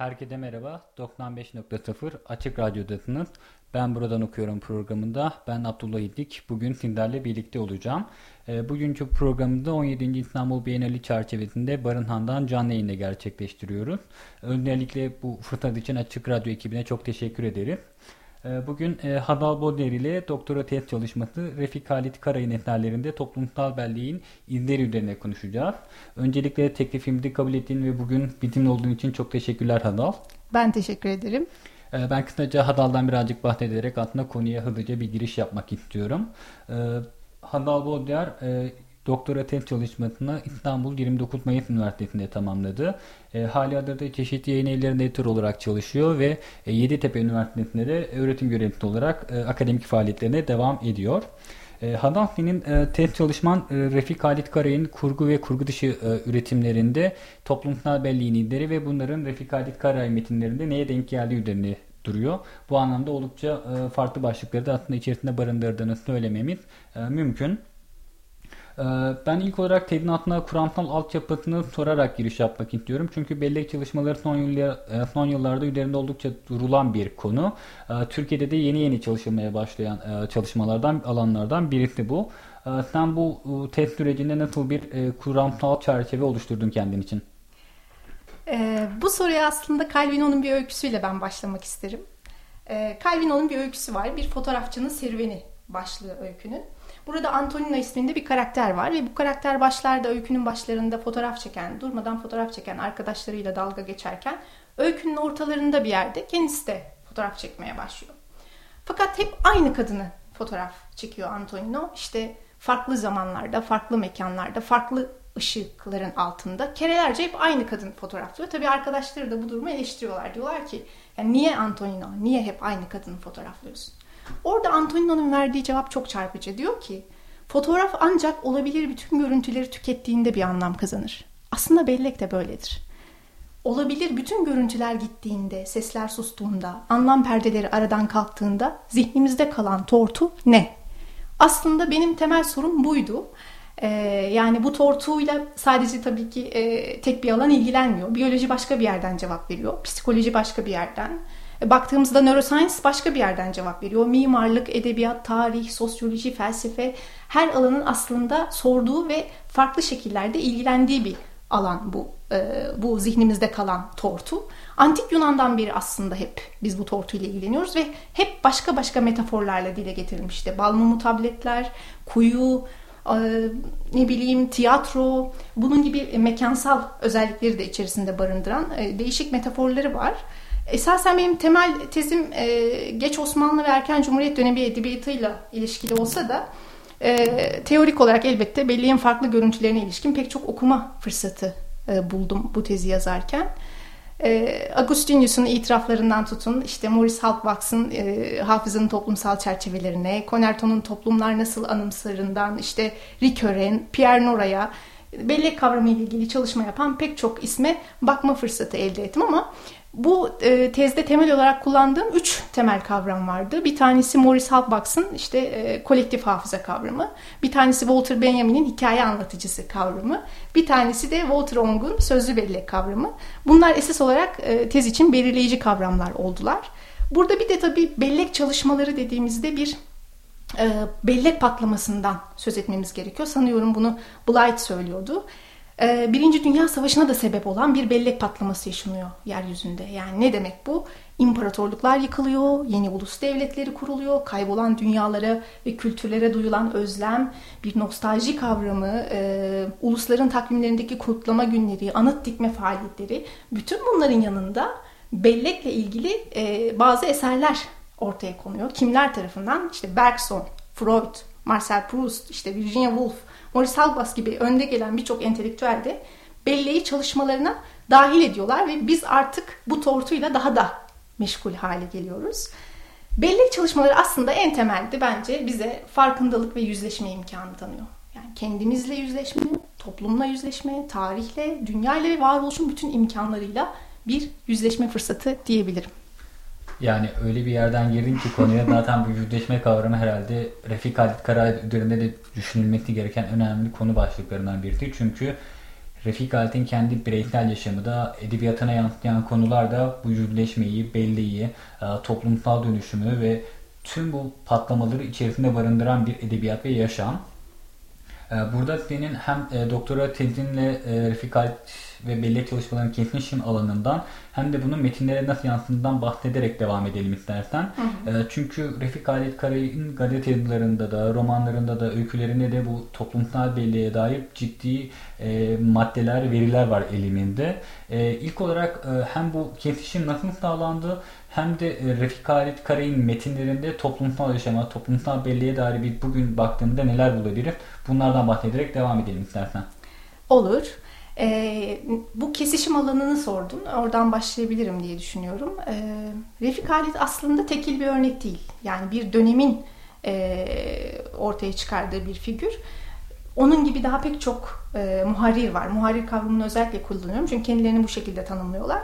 Herkese merhaba. 95.0 Açık Radyo'dasınız. Ben buradan okuyorum programında. Ben Abdullah İdik. Bugün sizlerle birlikte olacağım. E, bugünkü programında 17. İstanbul Bienali çerçevesinde Barınhan'dan canlı yayında gerçekleştiriyoruz. Öncelikle bu fırsat için Açık Radyo ekibine çok teşekkür ederim. Ee, bugün e, Hadal Boder ile doktora tez çalışması Refik Halit Karay'ın eserlerinde toplumsal belleğin izleri üzerine konuşacağız. Öncelikle teklifimizi kabul ettiğin ve bugün bizimle olduğun için çok teşekkürler Hadal. Ben teşekkür ederim. Ee, ben kısaca Hadal'dan birazcık bahsederek aslında konuya hızlıca bir giriş yapmak istiyorum. Ee, Hadal Boder e, doktora tez çalışmasını İstanbul 29 Mayıs Üniversitesi'nde tamamladı. E, hali hazırda çeşitli yayın evlerinde editör olarak çalışıyor ve e, Yeditepe Üniversitesi'nde de öğretim görevlisi olarak e, akademik faaliyetlerine devam ediyor. E, Hadafi'nin e, tez çalışman e, Refik Halit Karay'ın kurgu ve kurgu dışı e, üretimlerinde toplumsal belliğin izleri ve bunların Refik Halit Karay metinlerinde neye denk geldiği üzerine duruyor. Bu anlamda oldukça e, farklı başlıkları da aslında içerisinde barındırdığını söylememiz e, mümkün. Ee, ben ilk olarak teminatına kuramsal altyapısını sorarak giriş yapmak istiyorum. Çünkü bellek çalışmaları son, yıllar, e, son yıllarda üzerinde oldukça durulan bir konu. Ee, Türkiye'de de yeni yeni çalışılmaya başlayan e, çalışmalardan, alanlardan birisi bu. Ee, sen bu e, test sürecinde nasıl bir kuramsal çerçeve oluşturdun kendin için? bu soruya aslında Calvino'nun bir öyküsüyle ben başlamak isterim. Calvino'nun bir öyküsü var. Bir fotoğrafçının serüveni başlığı öykünün. Burada Antonina isminde bir karakter var ve bu karakter başlarda öykünün başlarında fotoğraf çeken, durmadan fotoğraf çeken arkadaşlarıyla dalga geçerken öykünün ortalarında bir yerde kendisi de fotoğraf çekmeye başlıyor. Fakat hep aynı kadını fotoğraf çekiyor Antonino. İşte farklı zamanlarda, farklı mekanlarda, farklı ışıkların altında kerelerce hep aynı kadın fotoğraflıyor. Tabii arkadaşları da bu durumu eleştiriyorlar. Diyorlar ki yani niye Antonino, niye hep aynı kadını fotoğraflıyorsun? Orada Antonino'nun verdiği cevap çok çarpıcı. Diyor ki fotoğraf ancak olabilir bütün görüntüleri tükettiğinde bir anlam kazanır. Aslında bellek de böyledir. Olabilir bütün görüntüler gittiğinde, sesler sustuğunda, anlam perdeleri aradan kalktığında zihnimizde kalan tortu ne? Aslında benim temel sorum buydu. Ee, yani bu tortuyla sadece tabii ki e, tek bir alan ilgilenmiyor. Biyoloji başka bir yerden cevap veriyor. Psikoloji başka bir yerden. E, baktığımızda neuroscience başka bir yerden cevap veriyor. Mimarlık, edebiyat, tarih, sosyoloji, felsefe her alanın aslında sorduğu ve farklı şekillerde ilgilendiği bir alan bu. E, bu zihnimizde kalan tortu. Antik Yunan'dan beri aslında hep biz bu tortu ile ilgileniyoruz ve hep başka başka metaforlarla dile getirilmiş. İşte balmumu tabletler, kuyu, e, ne bileyim tiyatro, bunun gibi mekansal özellikleri de içerisinde barındıran değişik metaforları var. Esasen benim temel tezim e, geç Osmanlı ve erken Cumhuriyet dönemi edebiyatıyla ilişkili olsa da e, teorik olarak elbette belleğin farklı görüntülerine ilişkin pek çok okuma fırsatı e, buldum bu tezi yazarken. E, Agustinius'un itiraflarından tutun, işte Maurice Halbwachs'ın e, hafızanın toplumsal çerçevelerine, Conerton'un toplumlar nasıl anımsarından, işte Ricoeur'en, Pierre Nora'ya, bellek kavramı ile ilgili çalışma yapan pek çok isme bakma fırsatı elde ettim ama bu e, tezde temel olarak kullandığım üç temel kavram vardı. Bir tanesi Maurice Halbwachs'ın işte e, kolektif hafıza kavramı. Bir tanesi Walter Benjamin'in hikaye anlatıcısı kavramı. Bir tanesi de Walter Ong'un sözlü bellek kavramı. Bunlar esas olarak e, tez için belirleyici kavramlar oldular. Burada bir de tabii bellek çalışmaları dediğimizde bir e, bellek patlamasından söz etmemiz gerekiyor. Sanıyorum bunu Blight söylüyordu. Ee, Birinci Dünya Savaşı'na da sebep olan bir bellek patlaması yaşanıyor yeryüzünde. Yani ne demek bu? İmparatorluklar yıkılıyor, yeni ulus devletleri kuruluyor, kaybolan dünyalara ve kültürlere duyulan özlem, bir nostalji kavramı, e, ulusların takvimlerindeki kutlama günleri, anıt dikme faaliyetleri, bütün bunların yanında bellekle ilgili e, bazı eserler ortaya konuyor. Kimler tarafından? İşte Bergson, Freud, Marcel Proust, işte Virginia Woolf, Maurice Halbas gibi önde gelen birçok entelektüel de belleği çalışmalarına dahil ediyorlar ve biz artık bu tortuyla daha da meşgul hale geliyoruz. Bellek çalışmaları aslında en temelde bence bize farkındalık ve yüzleşme imkanı tanıyor. Yani kendimizle yüzleşme, toplumla yüzleşme, tarihle, dünyayla ve varoluşun bütün imkanlarıyla bir yüzleşme fırsatı diyebilirim. Yani öyle bir yerden girdin ki konuya zaten bu yüzleşme kavramı herhalde Refik Halit Karay üzerinde de düşünülmesi gereken önemli konu başlıklarından birisi. Çünkü Refik Halit'in kendi bireysel yaşamı da edebiyatına yansıyan konular da bu yüzleşmeyi, belleği, e, toplumsal dönüşümü ve tüm bu patlamaları içerisinde barındıran bir edebiyat ve yaşam. E, burada senin hem e, doktora tezinle Refik Halit ve bellek çalışmalarının kesmişim alanından hem de bunun metinlere nasıl yansıdığından bahsederek devam edelim istersen. Hı hı. Çünkü Refik Halit Karay'ın gazete yazılarında da, romanlarında da, öykülerinde de bu toplumsal belleğe dair ciddi e, maddeler, veriler var eliminde. E, ilk olarak e, hem bu kesişim nasıl sağlandı hem de e, Refik Halit Karay'ın metinlerinde toplumsal yaşama, toplumsal belleğe dair bir bugün baktığımda neler bulabiliriz? Bunlardan bahsederek devam edelim istersen. Olur. E, bu kesişim alanını sordun. Oradan başlayabilirim diye düşünüyorum. E, Refik Halit aslında tekil bir örnek değil. Yani bir dönemin e, ortaya çıkardığı bir figür. Onun gibi daha pek çok e, muharrir var. Muharrir kavramını özellikle kullanıyorum. Çünkü kendilerini bu şekilde tanımlıyorlar.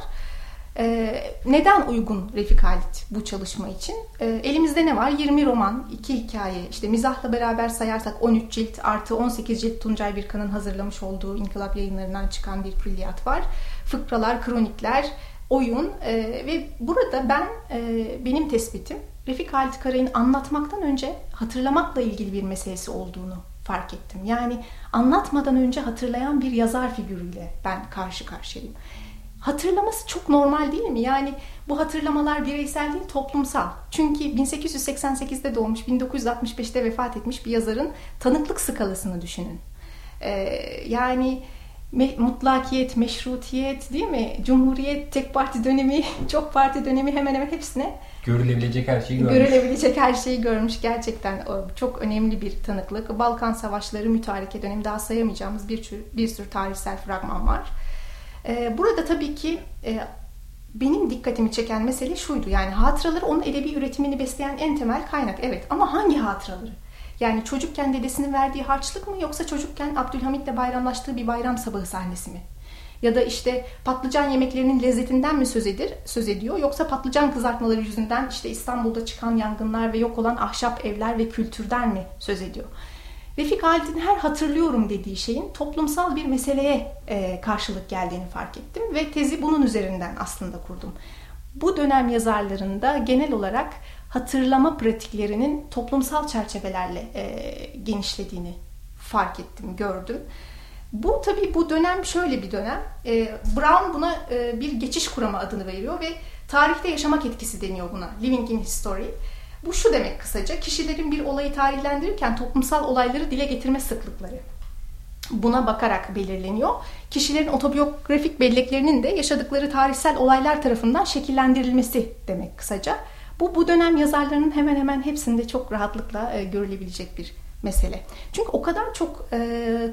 Ee, neden uygun Refik Halit bu çalışma için? Ee, elimizde ne var? 20 roman, 2 hikaye, işte mizahla beraber sayarsak 13 cilt artı 18 cilt Tuncay Birkan'ın hazırlamış olduğu İnkılap yayınlarından çıkan bir külliyat var. Fıkralar, kronikler, oyun e, ve burada ben e, benim tespitim Refik Halit Karay'ın anlatmaktan önce hatırlamakla ilgili bir meselesi olduğunu fark ettim. Yani anlatmadan önce hatırlayan bir yazar figürüyle ben karşı karşıyayım hatırlaması çok normal değil mi? Yani bu hatırlamalar bireysel değil toplumsal. Çünkü 1888'de doğmuş, 1965'te vefat etmiş bir yazarın tanıklık skalasını düşünün. Ee, yani me- mutlakiyet, meşrutiyet değil mi? Cumhuriyet, tek parti dönemi, çok parti dönemi hemen hemen hepsine görülebilecek her şeyi görmüş. Görülebilecek her şeyi görmüş gerçekten çok önemli bir tanıklık. Balkan Savaşları, mütareke dönemi daha sayamayacağımız bir tür, bir sürü tarihsel fragman var. Ee, burada tabii ki e, benim dikkatimi çeken mesele şuydu. Yani hatıraları onun edebi üretimini besleyen en temel kaynak. Evet ama hangi hatıraları? Yani çocukken dedesinin verdiği harçlık mı yoksa çocukken Abdülhamit'le bayramlaştığı bir bayram sabahı sahnesi mi? Ya da işte patlıcan yemeklerinin lezzetinden mi söz, edir, söz ediyor yoksa patlıcan kızartmaları yüzünden işte İstanbul'da çıkan yangınlar ve yok olan ahşap evler ve kültürden mi söz ediyor? Refik Halit'in her hatırlıyorum dediği şeyin toplumsal bir meseleye e, karşılık geldiğini fark ettim ve tezi bunun üzerinden aslında kurdum. Bu dönem yazarlarında genel olarak hatırlama pratiklerinin toplumsal çerçevelerle e, genişlediğini fark ettim, gördüm. Bu tabii bu dönem şöyle bir dönem. E, Brown buna e, bir geçiş kuramı adını veriyor ve tarihte yaşamak etkisi deniyor buna. Living in History. Bu şu demek kısaca, kişilerin bir olayı tarihlendirirken toplumsal olayları dile getirme sıklıkları. Buna bakarak belirleniyor. Kişilerin otobiyografik belleklerinin de yaşadıkları tarihsel olaylar tarafından şekillendirilmesi demek kısaca. Bu bu dönem yazarlarının hemen hemen hepsinde çok rahatlıkla e, görülebilecek bir mesele. Çünkü o kadar çok e,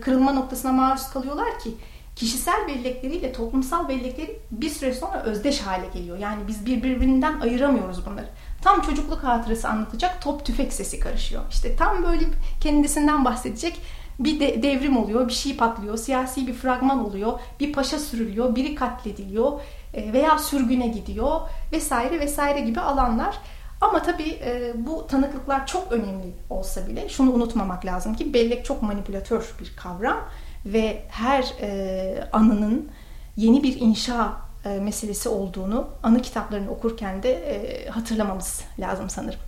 kırılma noktasına maruz kalıyorlar ki kişisel bellekleriyle toplumsal bellekleri bir süre sonra özdeş hale geliyor. Yani biz birbirinden ayıramıyoruz bunları. Tam çocukluk hatırası anlatacak top tüfek sesi karışıyor. İşte tam böyle kendisinden bahsedecek bir de, devrim oluyor, bir şey patlıyor, siyasi bir fragman oluyor, bir paşa sürülüyor, biri katlediliyor e, veya sürgüne gidiyor vesaire vesaire gibi alanlar. Ama tabii e, bu tanıklıklar çok önemli olsa bile şunu unutmamak lazım ki bellek çok manipülatör bir kavram ve her e, anının yeni bir inşa e, meselesi olduğunu anı kitaplarını okurken de e, hatırlamamız lazım sanırım.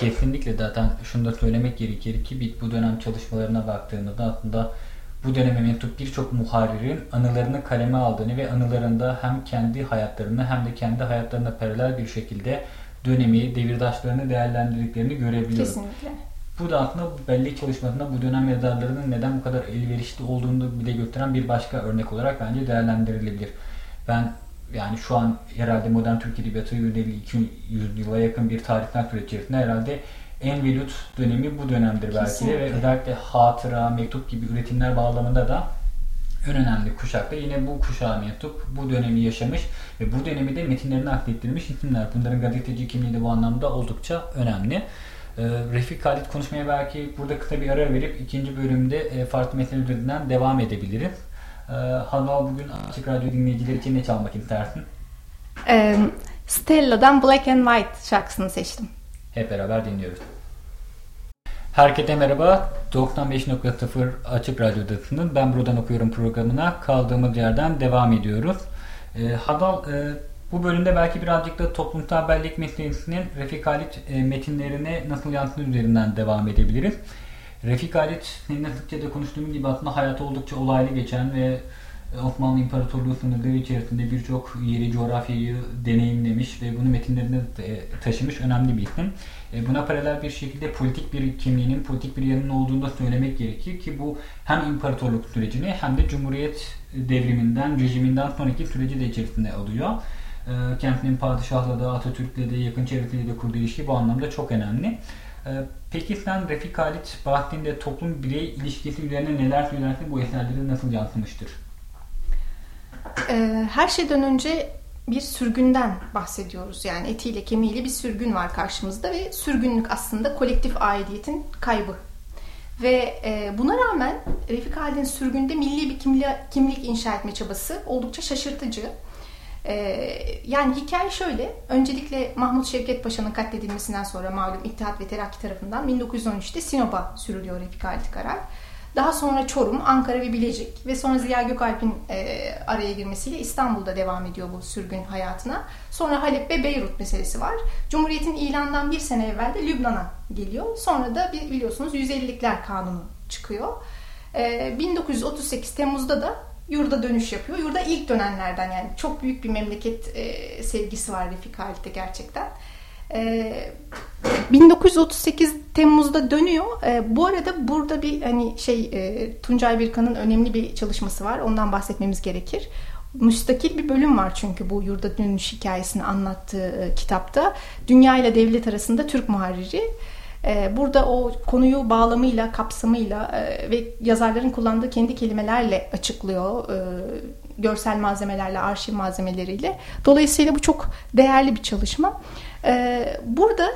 Kesinlikle zaten şunu da söylemek gerekir ki bu dönem çalışmalarına baktığımızda aslında bu döneme mensup birçok muharirin anılarını kaleme aldığını ve anılarında hem kendi hayatlarını hem de kendi hayatlarına paralel bir şekilde dönemi, devirdaşlarını değerlendirdiklerini görebiliyoruz. Kesinlikle. Bu da aslında bellek çalışmasında bu dönem yazarlarının neden bu kadar elverişli olduğunu bile gösteren bir başka örnek olarak bence değerlendirilebilir. Ben yani şu an herhalde modern Türk Edebiyatı 150-200 yıla yakın bir tarihten süreç içerisinde herhalde en velut dönemi bu dönemdir belki Kesinlikle. ve özellikle hatıra, mektup gibi üretimler bağlamında da en önemli kuşak da yine bu kuşağı mensup bu dönemi yaşamış ve bu dönemi de metinlerini aklettirmiş isimler. Bunların gazeteci kimliği de bu anlamda oldukça önemli. Ee, Refik Halit konuşmaya belki burada kısa bir ara verip ikinci bölümde e, farklı metinler üzerinden devam edebiliriz. Ee, Hanal bugün Açık Radyo dinleyicileri için ne çalmak istersin? Ee, Stella'dan Black and White şarkısını seçtim. Hep beraber dinliyoruz. Herkese merhaba. 95.0 Açık Radyo'dasınız. Ben buradan okuyorum programına. Kaldığımız yerden devam ediyoruz. E, Hadal e, bu bölümde belki birazcık da toplumsal bellek meselesinin Refik Halit e, metinlerine nasıl yansıdığı üzerinden devam edebiliriz. Refik Halit seninle da konuştuğum gibi aslında hayatı oldukça olaylı geçen ve Osmanlı İmparatorluğu sınırları içerisinde birçok yeri, coğrafyayı deneyimlemiş ve bunu metinlerine taşımış önemli bir isim. E, buna paralel bir şekilde politik bir kimliğinin, politik bir yanının olduğunu da söylemek gerekir ki bu hem imparatorluk sürecini hem de Cumhuriyet devriminden, rejiminden sonraki süreci de içerisinde alıyor. E, Kendinin padişahla da, Atatürk'le de, yakın çevresiyle de kurduğu ilişki bu anlamda çok önemli. E, peki sen Refik Halit Bahattin'de toplum birey ilişkisi üzerine neler söylersin? Bu eserleri nasıl yansımıştır? Her şeyden önce bir sürgünden bahsediyoruz. Yani etiyle kemiğiyle bir sürgün var karşımızda ve sürgünlük aslında kolektif aidiyetin kaybı. Ve e, buna rağmen Refik Halid'in sürgünde milli bir kimlik, kimlik inşa etme çabası oldukça şaşırtıcı. E, yani hikaye şöyle, öncelikle Mahmut Şevket Paşa'nın katledilmesinden sonra malum İttihat ve Terakki tarafından 1913'te Sinop'a sürülüyor Refik Karar. Daha sonra Çorum, Ankara ve Bilecik ve sonra Ziya Gökalp'in e, araya girmesiyle İstanbul'da devam ediyor bu sürgün hayatına. Sonra Halep ve Beyrut meselesi var. Cumhuriyet'in ilandan bir sene evvel de Lübnan'a geliyor. Sonra da biliyorsunuz 150'likler kanunu çıkıyor. E, 1938 Temmuz'da da yurda dönüş yapıyor. Yurda ilk dönenlerden yani çok büyük bir memleket e, sevgisi var Refik Halit'te gerçekten. 1938 ee, Temmuz'da dönüyor. E, bu arada burada bir hani şey e, Tuncay Birkan'ın önemli bir çalışması var. Ondan bahsetmemiz gerekir. Müstakil bir bölüm var çünkü bu yurda dönüş hikayesini anlattığı e, kitapta. Dünya ile devlet arasında Türk muharriri. E, burada o konuyu bağlamıyla, kapsamıyla e, ve yazarların kullandığı kendi kelimelerle açıklıyor. E, görsel malzemelerle, arşiv malzemeleriyle. Dolayısıyla bu çok değerli bir çalışma. Ee, burada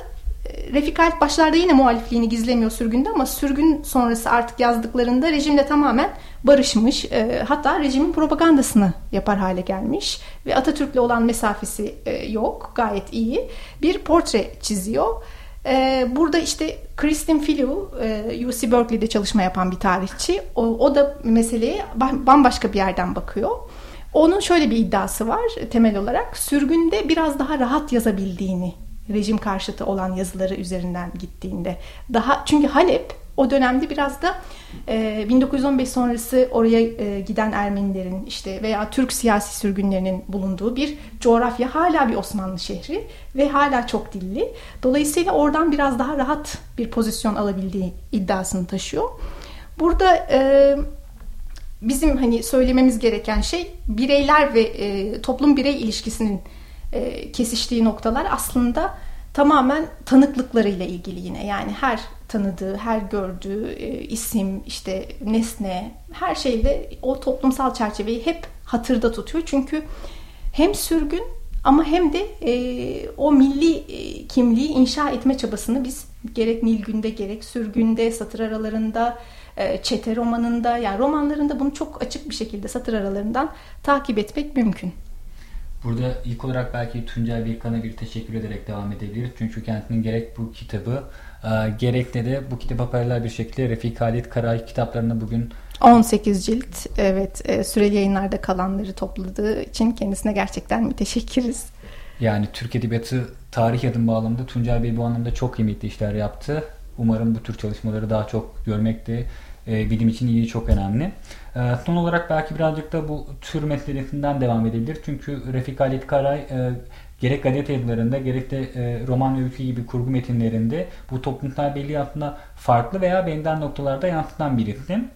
e, Refik Halit başlarda yine muhalifliğini gizlemiyor sürgünde ama sürgün sonrası artık yazdıklarında rejimle tamamen barışmış. Hatta rejimin propagandasını yapar hale gelmiş ve Atatürk'le olan mesafesi yok. Gayet iyi. Bir portre çiziyor. Burada işte Kristin Filu, UC Berkeley'de çalışma yapan bir tarihçi. O, o da meseleye bambaşka bir yerden bakıyor. Onun şöyle bir iddiası var temel olarak. Sürgünde biraz daha rahat yazabildiğini rejim karşıtı olan yazıları üzerinden gittiğinde. Daha çünkü Halep o dönemde biraz da e, 1915 sonrası oraya e, giden Ermenilerin işte veya Türk siyasi sürgünlerinin bulunduğu bir coğrafya hala bir Osmanlı şehri ve hala çok dilli. Dolayısıyla oradan biraz daha rahat bir pozisyon alabildiği iddiasını taşıyor. Burada e, bizim hani söylememiz gereken şey bireyler ve e, toplum birey ilişkisinin e, kesiştiği noktalar aslında tamamen tanıklıklarıyla ilgili yine. Yani her tanıdığı, her gördüğü e, isim, işte nesne, her şeyle o toplumsal çerçeveyi hep hatırda tutuyor. Çünkü hem sürgün ama hem de e, o milli e, kimliği inşa etme çabasını biz gerek Nilgün'de gerek sürgünde, satır aralarında, e, çete romanında yani romanlarında bunu çok açık bir şekilde satır aralarından takip etmek mümkün. Burada ilk olarak belki Tuncay Birkan'a bir teşekkür ederek devam edebiliriz. Çünkü kendinin gerek bu kitabı e, gerek de, de bu kitaba paralel bir şekilde Refik Halit Karay kitaplarını bugün 18 cilt evet e, süreli yayınlarda kalanları topladığı için kendisine gerçekten müteşekkiriz. Yani Türk Edebiyatı tarih adım bağlamında Tuncay Bey bu anlamda çok kıymetli işler yaptı. Umarım bu tür çalışmaları daha çok görmek de e, bilim için iyi çok önemli. E, son olarak belki birazcık da bu tür meselesinden devam edebilir. Çünkü Refik Halit Karay e, gerek gazete yazılarında gerek de e, roman ve öykü gibi kurgu metinlerinde bu toplumsal belli aslında farklı veya benzer noktalarda yansıtan bir isim.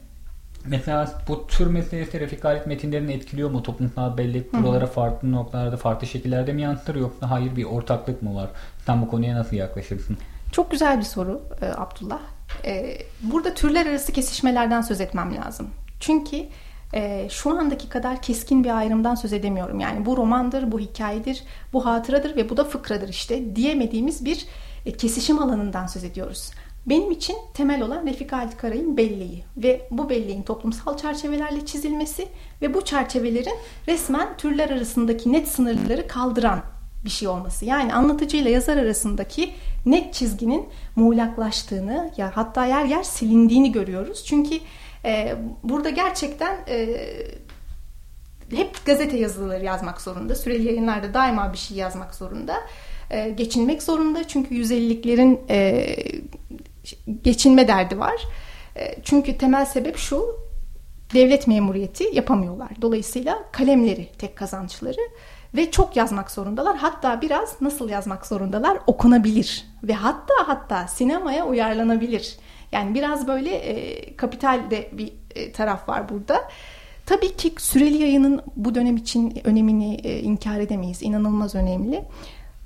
Mesela bu tür meselesi Refik Halit metinlerini etkiliyor mu? Toplumsal bellek buralara farklı noktalarda, farklı şekillerde mi yansıtır yoksa hayır bir ortaklık mı var? Sen bu konuya nasıl yaklaşırsın? Çok güzel bir soru e, Abdullah. E, burada türler arası kesişmelerden söz etmem lazım. Çünkü e, şu andaki kadar keskin bir ayrımdan söz edemiyorum. Yani bu romandır, bu hikayedir, bu hatıradır ve bu da fıkradır işte diyemediğimiz bir e, kesişim alanından söz ediyoruz. Benim için temel olan Refika Halit Karay'ın belleği ve bu belleğin toplumsal çerçevelerle çizilmesi ve bu çerçevelerin resmen türler arasındaki net sınırları kaldıran bir şey olması. Yani anlatıcı ile yazar arasındaki net çizginin muğlaklaştığını ya hatta yer yer silindiğini görüyoruz. Çünkü e, burada gerçekten e, hep gazete yazıları yazmak zorunda. Süreli yayınlarda daima bir şey yazmak zorunda. E, geçinmek zorunda çünkü 150'liklerin e, geçinme derdi var. E, çünkü temel sebep şu devlet memuriyeti yapamıyorlar. Dolayısıyla kalemleri tek kazançları ve çok yazmak zorundalar. Hatta biraz nasıl yazmak zorundalar? Okunabilir ve hatta hatta sinemaya uyarlanabilir. Yani biraz böyle e, kapital de bir e, taraf var burada. Tabii ki süreli yayının bu dönem için önemini e, inkar edemeyiz. İnanılmaz önemli.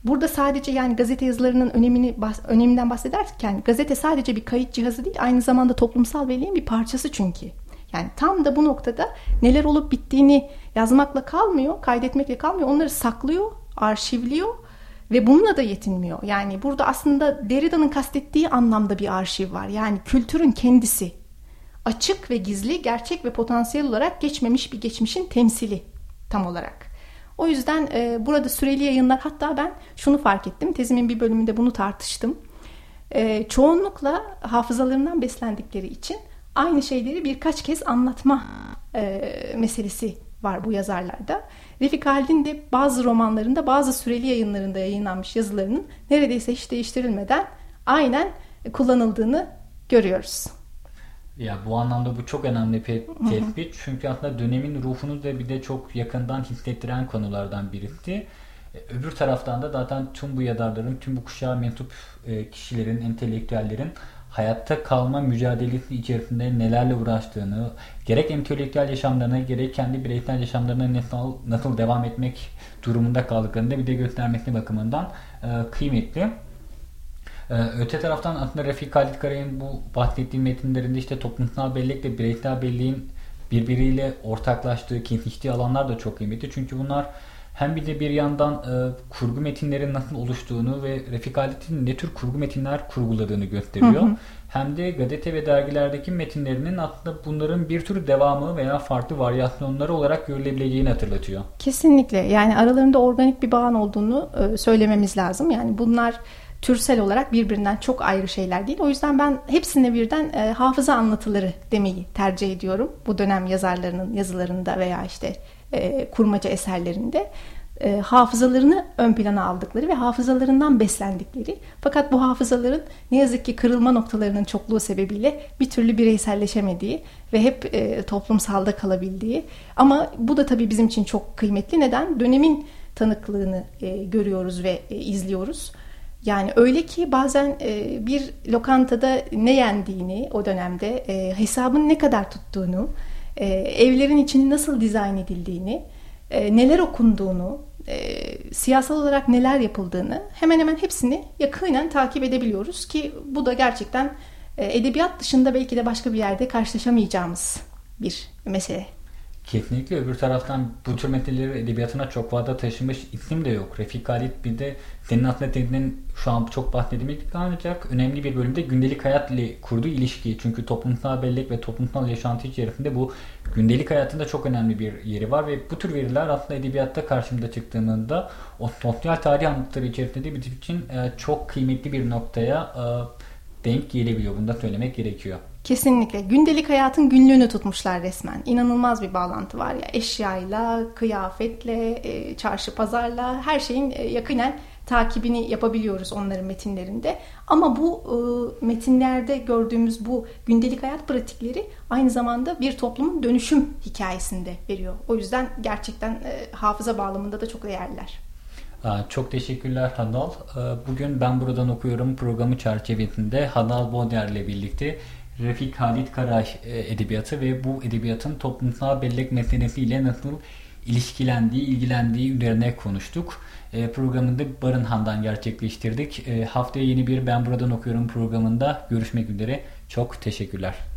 Burada sadece yani gazete yazılarının önemini öneminden bahsederken gazete sadece bir kayıt cihazı değil aynı zamanda toplumsal belleğin bir parçası çünkü. Yani tam da bu noktada neler olup bittiğini yazmakla kalmıyor, kaydetmekle kalmıyor. Onları saklıyor, arşivliyor ve bununla da yetinmiyor. Yani burada aslında Derrida'nın kastettiği anlamda bir arşiv var. Yani kültürün kendisi. Açık ve gizli, gerçek ve potansiyel olarak geçmemiş bir geçmişin temsili tam olarak. O yüzden e, burada süreli yayınlar hatta ben şunu fark ettim. Tezimin bir bölümünde bunu tartıştım. E, çoğunlukla hafızalarından beslendikleri için aynı şeyleri birkaç kez anlatma e, meselesi var bu yazarlarda. Refik Haldin de bazı romanlarında bazı süreli yayınlarında yayınlanmış yazılarının neredeyse hiç değiştirilmeden aynen kullanıldığını görüyoruz. Ya bu anlamda bu çok önemli bir tespit. Çünkü aslında dönemin ruhunu da bir de çok yakından hissettiren konulardan birisi. E, öbür taraftan da zaten tüm bu yazarların, tüm bu kuşağa mensup e, kişilerin, entelektüellerin hayatta kalma mücadelesi içerisinde nelerle uğraştığını, gerek entelektüel yaşamlarına gerek kendi bireysel yaşamlarına nasıl, nasıl devam etmek durumunda kaldıklarını da bir de göstermesi bakımından e, kıymetli. E, öte taraftan aslında Refik Halit Karay'ın bu bahsettiğim metinlerinde işte toplumsal bellekle bireysel belleğin birbiriyle ortaklaştığı, kesiştiği alanlar da çok kıymetli. Çünkü bunlar hem bir de bir yandan e, kurgu metinlerin nasıl oluştuğunu ve Refik Halit'in ne tür kurgu metinler kurguladığını gösteriyor. Hı hı. Hem de gazete ve dergilerdeki metinlerinin aslında bunların bir tür devamı veya farklı varyasyonları olarak görülebileceğini hatırlatıyor. Kesinlikle. Yani aralarında organik bir bağın olduğunu e, söylememiz lazım. Yani bunlar türsel olarak birbirinden çok ayrı şeyler değil. O yüzden ben hepsine birden e, hafıza anlatıları demeyi tercih ediyorum. Bu dönem yazarlarının yazılarında veya işte e, kurmaca eserlerinde e, hafızalarını ön plana aldıkları ve hafızalarından beslendikleri fakat bu hafızaların ne yazık ki kırılma noktalarının çokluğu sebebiyle bir türlü bireyselleşemediği ve hep e, toplumsalda kalabildiği ama bu da tabii bizim için çok kıymetli. Neden? Dönemin tanıklığını görüyoruz ve izliyoruz. Yani öyle ki bazen bir lokantada ne yendiğini o dönemde hesabın ne kadar tuttuğunu e, evlerin içinin nasıl dizayn edildiğini, e, neler okunduğunu, e, siyasal olarak neler yapıldığını hemen hemen hepsini yakinen takip edebiliyoruz ki bu da gerçekten e, edebiyat dışında belki de başka bir yerde karşılaşamayacağımız bir mesele. Kesinlikle öbür taraftan bu tür metinleri edebiyatına çok fazla taşımış isim de yok. Refik Halit bir de senin aslında şu an çok bahsedilmek ancak önemli bir bölümde gündelik hayat ile kurduğu ilişki. Çünkü toplumsal bellek ve toplumsal yaşantı içerisinde bu gündelik hayatında çok önemli bir yeri var ve bu tür veriler aslında edebiyatta karşımıza çıktığında o sosyal tarih anlatıları içerisinde bizim için e, çok kıymetli bir noktaya e, denk gelebiliyor. Bunu da söylemek gerekiyor. Kesinlikle. Gündelik hayatın günlüğünü tutmuşlar resmen. İnanılmaz bir bağlantı var ya. Eşyayla, kıyafetle, e, çarşı pazarla her şeyin e, yakinen takibini yapabiliyoruz onların metinlerinde. Ama bu e, metinlerde gördüğümüz bu gündelik hayat pratikleri aynı zamanda bir toplumun dönüşüm hikayesinde veriyor. O yüzden gerçekten hafıza bağlamında da çok değerliler. Çok teşekkürler Hanal. Bugün ben buradan okuyorum programı çerçevesinde Hanal Boner ile birlikte Refik Halit Karay e, edebiyatı ve bu edebiyatın toplumsal bellek meselesiyle nasıl ilişkilendiği, ilgilendiği üzerine konuştuk. E, programını da Barınhan'dan gerçekleştirdik. E, haftaya yeni bir Ben Buradan Okuyorum programında görüşmek üzere. Çok teşekkürler.